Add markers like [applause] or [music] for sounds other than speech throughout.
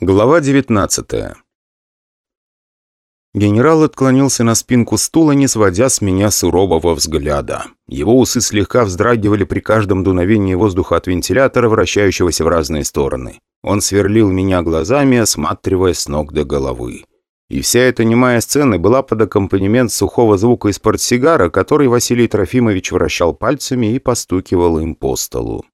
Глава 19 Генерал отклонился на спинку стула, не сводя с меня сурового взгляда. Его усы слегка вздрагивали при каждом дуновении воздуха от вентилятора, вращающегося в разные стороны. Он сверлил меня глазами, осматривая с ног до головы. И вся эта немая сцена была под аккомпанемент сухого звука из портсигара, который Василий Трофимович вращал пальцами и постукивал им по столу.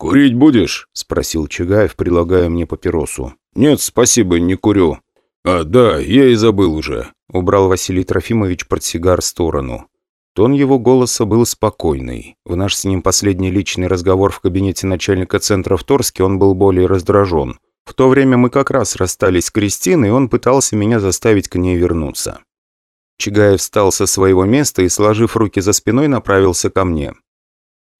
«Курить будешь?» – спросил Чигаев, предлагая мне папиросу. «Нет, спасибо, не курю». «А, да, я и забыл уже», – убрал Василий Трофимович портсигар в сторону. Тон его голоса был спокойный. В наш с ним последний личный разговор в кабинете начальника центра в Торске он был более раздражен. В то время мы как раз расстались с Кристиной, и он пытался меня заставить к ней вернуться. Чигаев встал со своего места и, сложив руки за спиной, направился ко мне.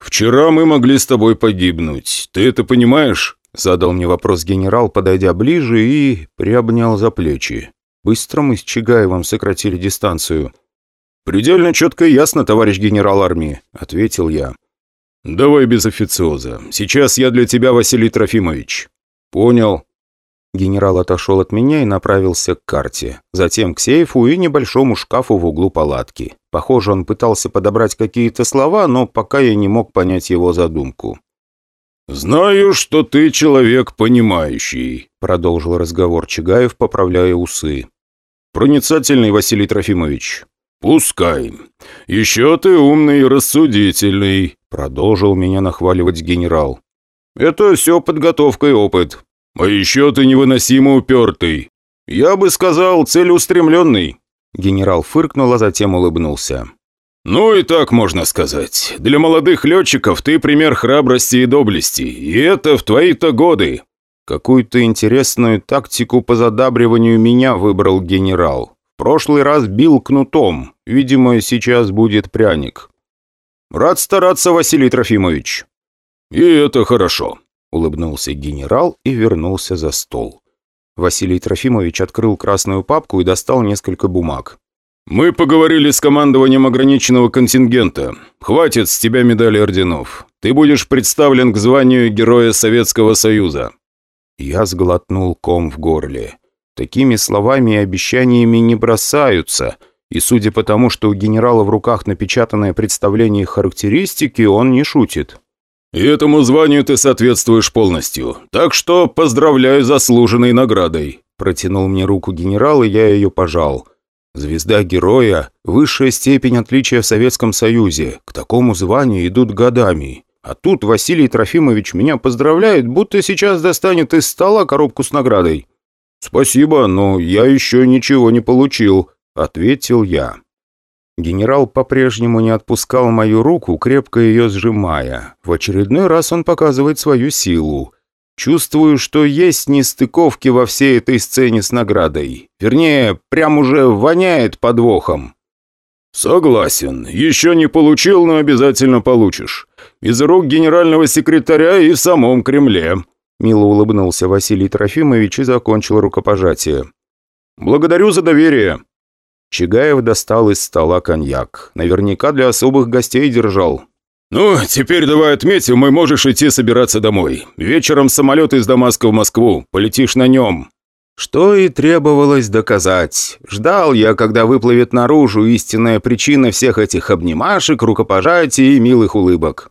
«Вчера мы могли с тобой погибнуть. Ты это понимаешь?» Задал мне вопрос генерал, подойдя ближе и приобнял за плечи. Быстро мы с Чигаевым сократили дистанцию. «Предельно четко и ясно, товарищ генерал армии», — ответил я. «Давай без официоза. Сейчас я для тебя Василий Трофимович». «Понял». Генерал отошел от меня и направился к карте. Затем к сейфу и небольшому шкафу в углу палатки. Похоже, он пытался подобрать какие-то слова, но пока я не мог понять его задумку. «Знаю, что ты человек понимающий», — продолжил разговор Чигаев, поправляя усы. «Проницательный, Василий Трофимович». «Пускай. Еще ты умный и рассудительный», — продолжил меня нахваливать генерал. «Это все подготовка и опыт». «А еще ты невыносимо упертый. Я бы сказал, целеустремленный». Генерал фыркнул, а затем улыбнулся. «Ну и так можно сказать. Для молодых летчиков ты пример храбрости и доблести, и это в твои-то годы». Какую-то интересную тактику по задабриванию меня выбрал генерал. В прошлый раз бил кнутом, видимо, сейчас будет пряник. «Рад стараться, Василий Трофимович». «И это хорошо», — улыбнулся генерал и вернулся за стол. Василий Трофимович открыл красную папку и достал несколько бумаг. «Мы поговорили с командованием ограниченного контингента. Хватит с тебя медали орденов. Ты будешь представлен к званию Героя Советского Союза». Я сглотнул ком в горле. Такими словами и обещаниями не бросаются. И судя по тому, что у генерала в руках напечатанное представление характеристики, он не шутит. «И этому званию ты соответствуешь полностью. Так что поздравляю заслуженной наградой». Протянул мне руку генерал, и я ее пожал. Звезда героя – высшая степень отличия в Советском Союзе. К такому званию идут годами. А тут Василий Трофимович меня поздравляет, будто сейчас достанет из стола коробку с наградой. «Спасибо, но я еще ничего не получил», – ответил я. Генерал по-прежнему не отпускал мою руку, крепко ее сжимая. В очередной раз он показывает свою силу. Чувствую, что есть нестыковки во всей этой сцене с наградой. Вернее, прям уже воняет подвохом. «Согласен. Еще не получил, но обязательно получишь. Из рук генерального секретаря и в самом Кремле». Мило улыбнулся Василий Трофимович и закончил рукопожатие. «Благодарю за доверие». Чигаев достал из стола коньяк. Наверняка для особых гостей держал. «Ну, теперь давай отметим, и можешь идти собираться домой. Вечером самолет из Дамаска в Москву. Полетишь на нем». Что и требовалось доказать. Ждал я, когда выплывет наружу истинная причина всех этих обнимашек, рукопожатий и милых улыбок.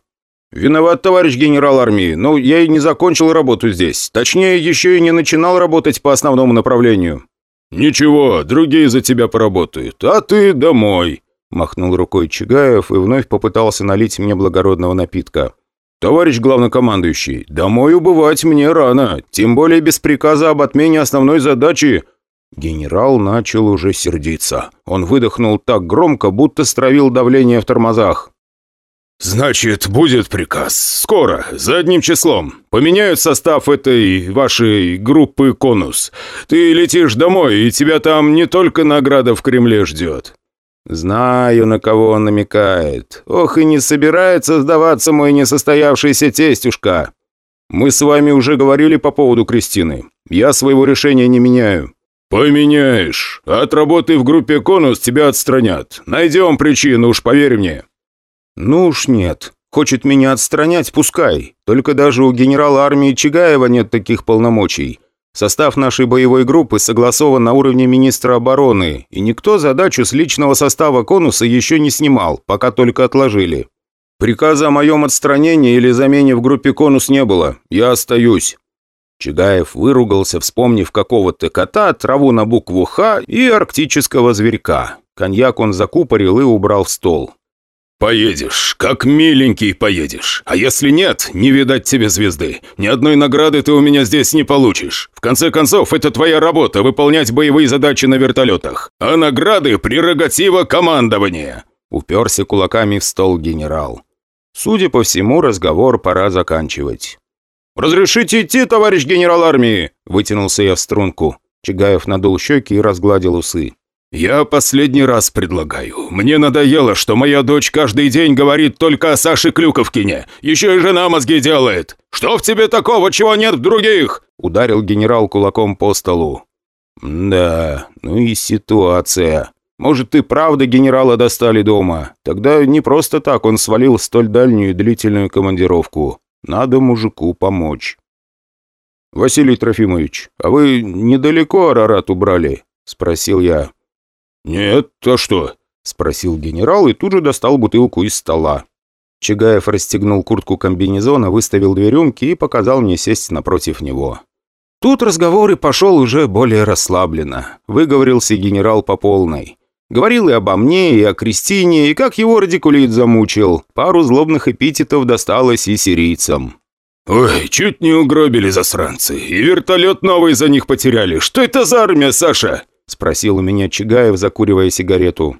«Виноват, товарищ генерал армии, но я и не закончил работу здесь. Точнее, еще и не начинал работать по основному направлению». «Ничего, другие за тебя поработают, а ты домой», Махнул рукой Чигаев и вновь попытался налить мне благородного напитка. «Товарищ главнокомандующий, домой убывать мне рано, тем более без приказа об отмене основной задачи». Генерал начал уже сердиться. Он выдохнул так громко, будто стравил давление в тормозах. «Значит, будет приказ. Скоро, задним числом. Поменяют состав этой вашей группы «Конус». Ты летишь домой, и тебя там не только награда в Кремле ждет. «Знаю, на кого он намекает. Ох, и не собирается сдаваться мой несостоявшийся тестюшка. Мы с вами уже говорили по поводу Кристины. Я своего решения не меняю». «Поменяешь. От работы в группе «Конус» тебя отстранят. Найдем причину, уж поверь мне». «Ну уж нет. Хочет меня отстранять, пускай. Только даже у генерала армии Чигаева нет таких полномочий. Состав нашей боевой группы согласован на уровне министра обороны, и никто задачу с личного состава конуса еще не снимал, пока только отложили. Приказа о моем отстранении или замене в группе конус не было. Я остаюсь». Чигаев выругался, вспомнив какого-то кота, траву на букву «Х» и арктического зверька. Коньяк он закупорил и убрал в стол. «Поедешь, как миленький поедешь. А если нет, не видать тебе звезды. Ни одной награды ты у меня здесь не получишь. В конце концов, это твоя работа – выполнять боевые задачи на вертолетах. А награды – прерогатива командования». Уперся кулаками в стол генерал. Судя по всему, разговор пора заканчивать. «Разрешите идти, товарищ генерал армии?» – вытянулся я в струнку. Чигаев надул щеки и разгладил усы. «Я последний раз предлагаю. Мне надоело, что моя дочь каждый день говорит только о Саше Клюковкине. Еще и жена мозги делает. Что в тебе такого, чего нет в других?» Ударил генерал кулаком по столу. «Да, ну и ситуация. Может, и правда генерала достали дома? Тогда не просто так он свалил столь дальнюю и длительную командировку. Надо мужику помочь». «Василий Трофимович, а вы недалеко Арарат убрали?» – спросил я. «Нет, а что?» – спросил генерал и тут же достал бутылку из стола. Чигаев расстегнул куртку комбинезона, выставил две рюмки и показал мне сесть напротив него. Тут разговор и пошел уже более расслабленно. Выговорился генерал по полной. Говорил и обо мне, и о Кристине, и как его радикулит замучил. Пару злобных эпитетов досталось и сирийцам. «Ой, чуть не угробили засранцы. И вертолет новый за них потеряли. Что это за армия, Саша?» Спросил у меня Чигаев, закуривая сигарету.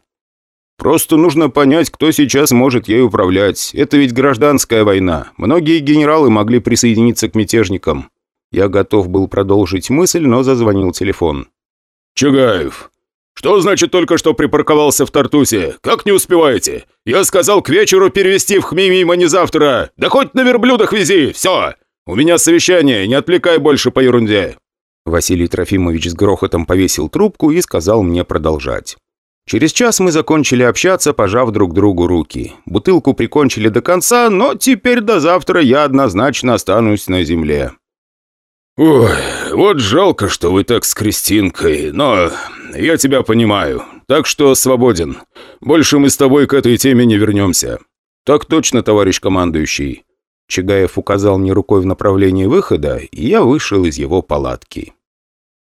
«Просто нужно понять, кто сейчас может ей управлять. Это ведь гражданская война. Многие генералы могли присоединиться к мятежникам». Я готов был продолжить мысль, но зазвонил телефон. «Чугаев, что значит только что припарковался в Тартусе? Как не успеваете? Я сказал к вечеру перевести в Хмимима не завтра. Да хоть на верблюдах вези, все. У меня совещание, не отвлекай больше по ерунде». Василий Трофимович с грохотом повесил трубку и сказал мне продолжать. Через час мы закончили общаться, пожав друг другу руки. Бутылку прикончили до конца, но теперь до завтра я однозначно останусь на земле. «Ой, вот жалко, что вы так с Кристинкой, но я тебя понимаю, так что свободен. Больше мы с тобой к этой теме не вернемся». «Так точно, товарищ командующий». Чигаев указал мне рукой в направлении выхода, и я вышел из его палатки.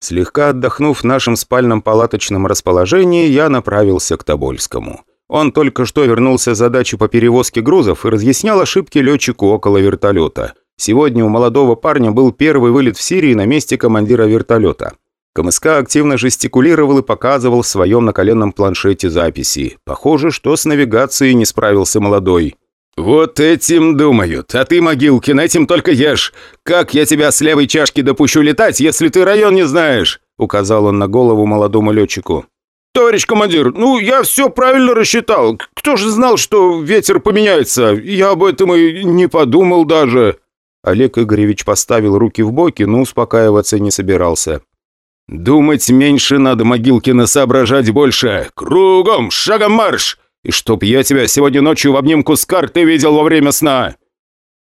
Слегка отдохнув в нашем спальном палаточном расположении, я направился к Тобольскому. Он только что вернулся с задачи по перевозке грузов и разъяснял ошибки летчику около вертолета. Сегодня у молодого парня был первый вылет в Сирии на месте командира вертолета. КМСК активно жестикулировал и показывал в своем наколенном планшете записи. Похоже, что с навигацией не справился молодой. «Вот этим думают, а ты, Могилкин, этим только ешь. Как я тебя с левой чашки допущу летать, если ты район не знаешь?» Указал он на голову молодому летчику. «Товарищ командир, ну я все правильно рассчитал. Кто же знал, что ветер поменяется? Я об этом и не подумал даже». Олег Игоревич поставил руки в боки, но успокаиваться не собирался. «Думать меньше надо, Могилкина, соображать больше. Кругом, шагом марш!» И чтоб я тебя сегодня ночью в обнимку с картой видел во время сна!»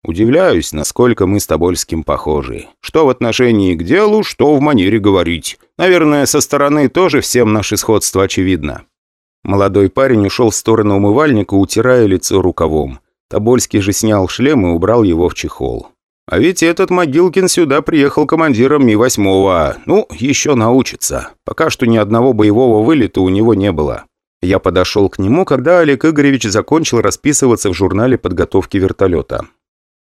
Удивляюсь, насколько мы с Тобольским похожи. Что в отношении к делу, что в манере говорить. Наверное, со стороны тоже всем наше сходство очевидно. Молодой парень ушел в сторону умывальника, утирая лицо рукавом. Тобольский же снял шлем и убрал его в чехол. А ведь этот Могилкин сюда приехал командиром Ми-8. Ну, еще научится. Пока что ни одного боевого вылета у него не было. Я подошел к нему, когда Олег Игоревич закончил расписываться в журнале подготовки вертолета.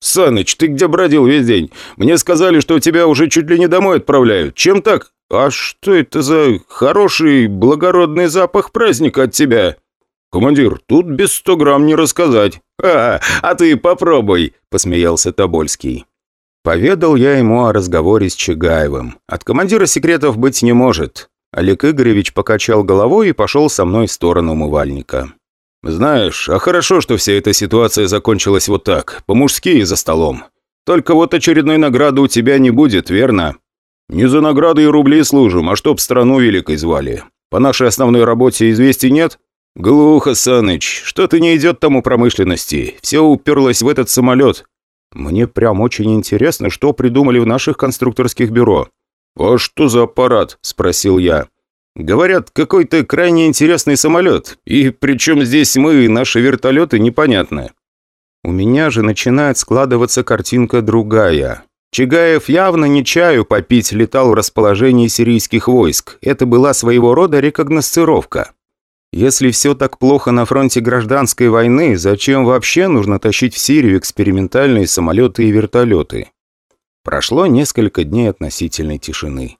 «Саныч, ты где бродил весь день? Мне сказали, что тебя уже чуть ли не домой отправляют. Чем так? А что это за хороший, благородный запах праздника от тебя?» «Командир, тут без сто грамм не рассказать». «А, а ты попробуй», – посмеялся Тобольский. Поведал я ему о разговоре с Чигаевым. От командира секретов быть не может. Олег Игоревич покачал головой и пошел со мной в сторону умывальника. «Знаешь, а хорошо, что вся эта ситуация закончилась вот так, по-мужски и за столом. Только вот очередной награды у тебя не будет, верно? Не за награды и рубли служим, а чтоб страну великой звали. По нашей основной работе известий нет? Глухо, Саныч, что-то не идет тому промышленности. Все уперлось в этот самолет. Мне прям очень интересно, что придумали в наших конструкторских бюро. «А что за аппарат?» – спросил я. «Говорят, какой-то крайне интересный самолет. И причем здесь мы и наши вертолеты непонятно». У меня же начинает складываться картинка другая. Чигаев явно не чаю попить летал в расположении сирийских войск. Это была своего рода рекогносцировка. Если все так плохо на фронте гражданской войны, зачем вообще нужно тащить в Сирию экспериментальные самолеты и вертолеты? Прошло несколько дней относительной тишины.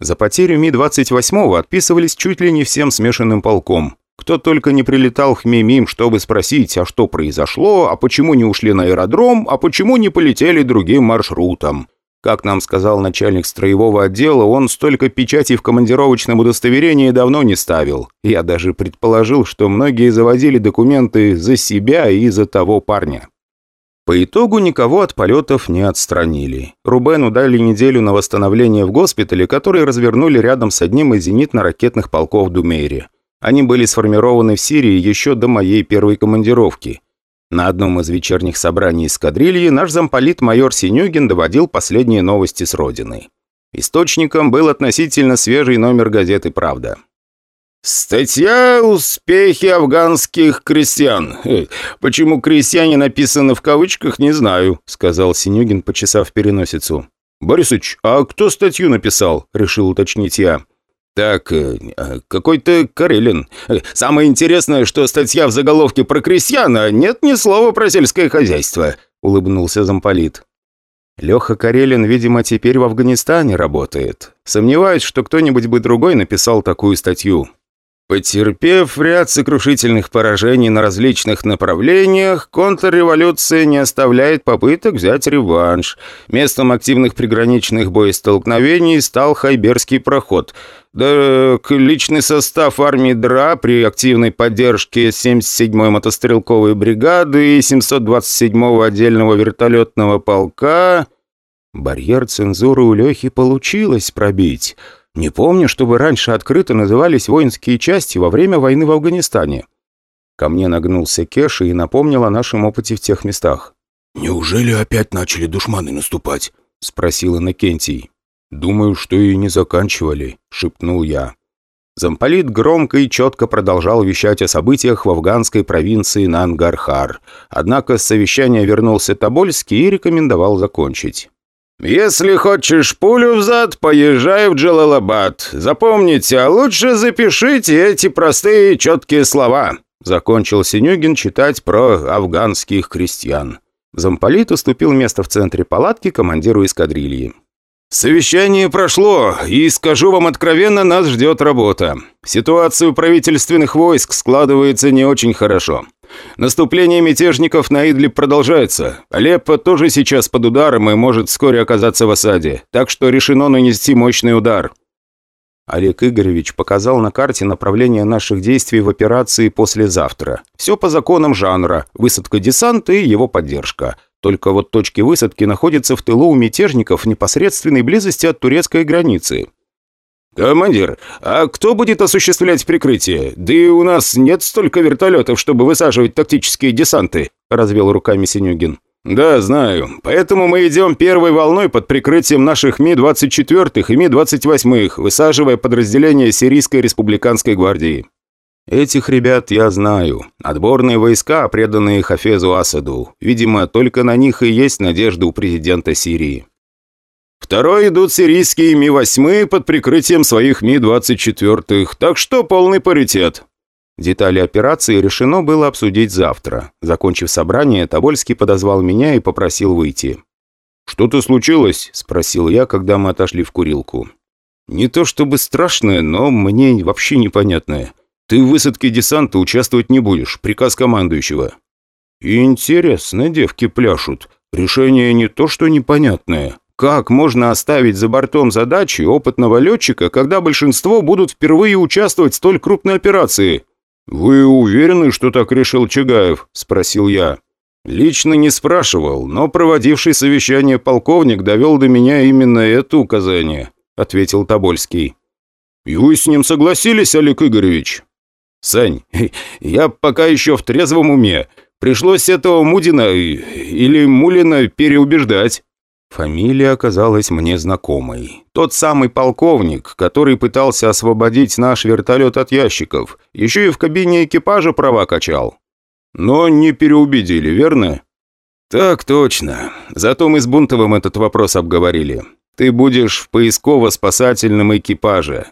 За потерю Ми-28 отписывались чуть ли не всем смешанным полком. Кто только не прилетал в Хмимим, чтобы спросить, а что произошло, а почему не ушли на аэродром, а почему не полетели другим маршрутом. Как нам сказал начальник строевого отдела, он столько печатей в командировочном удостоверении давно не ставил. Я даже предположил, что многие заводили документы за себя и за того парня. По итогу никого от полетов не отстранили. Рубену дали неделю на восстановление в госпитале, который развернули рядом с одним из зенитно-ракетных полков Думейри. Они были сформированы в Сирии еще до моей первой командировки. На одном из вечерних собраний эскадрильи наш замполит майор Синюгин доводил последние новости с родины. Источником был относительно свежий номер газеты «Правда». «Статья «Успехи афганских крестьян». Почему «крестьяне» написано в кавычках, не знаю», — сказал Синюгин, почесав переносицу. «Борисыч, а кто статью написал?» — решил уточнить я. «Так, э, а, какой-то Карелин. Э, самое интересное, что статья в заголовке про крестьян, а нет ни слова про сельское хозяйство», — улыбнулся замполит. Леха Карелин, видимо, теперь в Афганистане работает. Сомневаюсь, что кто-нибудь бы другой написал такую статью. Потерпев ряд сокрушительных поражений на различных направлениях, контрреволюция не оставляет попыток взять реванш. Местом активных приграничных боестолкновений стал Хайберский проход. Да, личный состав армии ДРА при активной поддержке 77-й мотострелковой бригады и 727-го отдельного вертолетного полка... Барьер цензуры у Лехи получилось пробить — не помню, чтобы раньше открыто назывались воинские части во время войны в Афганистане. Ко мне нагнулся Кеша и напомнил о нашем опыте в тех местах. «Неужели опять начали душманы наступать?» — спросил Иннокентий. «Думаю, что и не заканчивали», — шепнул я. Замполит громко и четко продолжал вещать о событиях в афганской провинции Нангархар. Однако с совещания вернулся Тобольский и рекомендовал закончить. «Если хочешь пулю взад, поезжай в Джалалабад. Запомните, а лучше запишите эти простые четкие слова», закончил Синюгин читать про афганских крестьян. Замполит уступил место в центре палатки командиру эскадрильи. «Совещание прошло, и, скажу вам откровенно, нас ждет работа. Ситуация у правительственных войск складывается не очень хорошо. Наступление мятежников на Идлиб продолжается. Алеппо тоже сейчас под ударом и может вскоре оказаться в осаде. Так что решено нанести мощный удар». Олег Игоревич показал на карте направление наших действий в операции послезавтра. Все по законам жанра. Высадка десанта и его поддержка. Только вот точки высадки находятся в тылу у мятежников в непосредственной близости от турецкой границы. «Командир, а кто будет осуществлять прикрытие? Да и у нас нет столько вертолетов, чтобы высаживать тактические десанты», – развел руками Синюгин. «Да, знаю. Поэтому мы идем первой волной под прикрытием наших Ми-24 и Ми-28, высаживая подразделения Сирийской республиканской гвардии». «Этих ребят я знаю. Отборные войска, преданные Хафезу Асаду. Видимо, только на них и есть надежда у президента Сирии». Второй идут сирийские Ми-8 под прикрытием своих Ми-24, так что полный паритет. Детали операции решено было обсудить завтра. Закончив собрание, Тобольский подозвал меня и попросил выйти. «Что-то случилось?» – спросил я, когда мы отошли в курилку. «Не то чтобы страшное, но мне вообще непонятное. Ты в высадке десанта участвовать не будешь, приказ командующего». «Интересно, девки пляшут. Решение не то что непонятное, как можно оставить за бортом задачи опытного летчика, когда большинство будут впервые участвовать в столь крупной операции? «Вы уверены, что так решил Чагаев?» – спросил я. «Лично не спрашивал, но проводивший совещание полковник довел до меня именно это указание», – ответил Тобольский. «И вы с ним согласились, Олег Игоревич?» «Сань, [laughs] я пока еще в трезвом уме. Пришлось этого Мудина или Мулина переубеждать». Фамилия оказалась мне знакомой. Тот самый полковник, который пытался освободить наш вертолет от ящиков. Еще и в кабине экипажа права качал. Но не переубедили, верно? Так точно. Зато мы с Бунтовым этот вопрос обговорили. Ты будешь в поисково-спасательном экипаже.